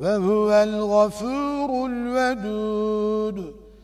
وهو الغفور الودود.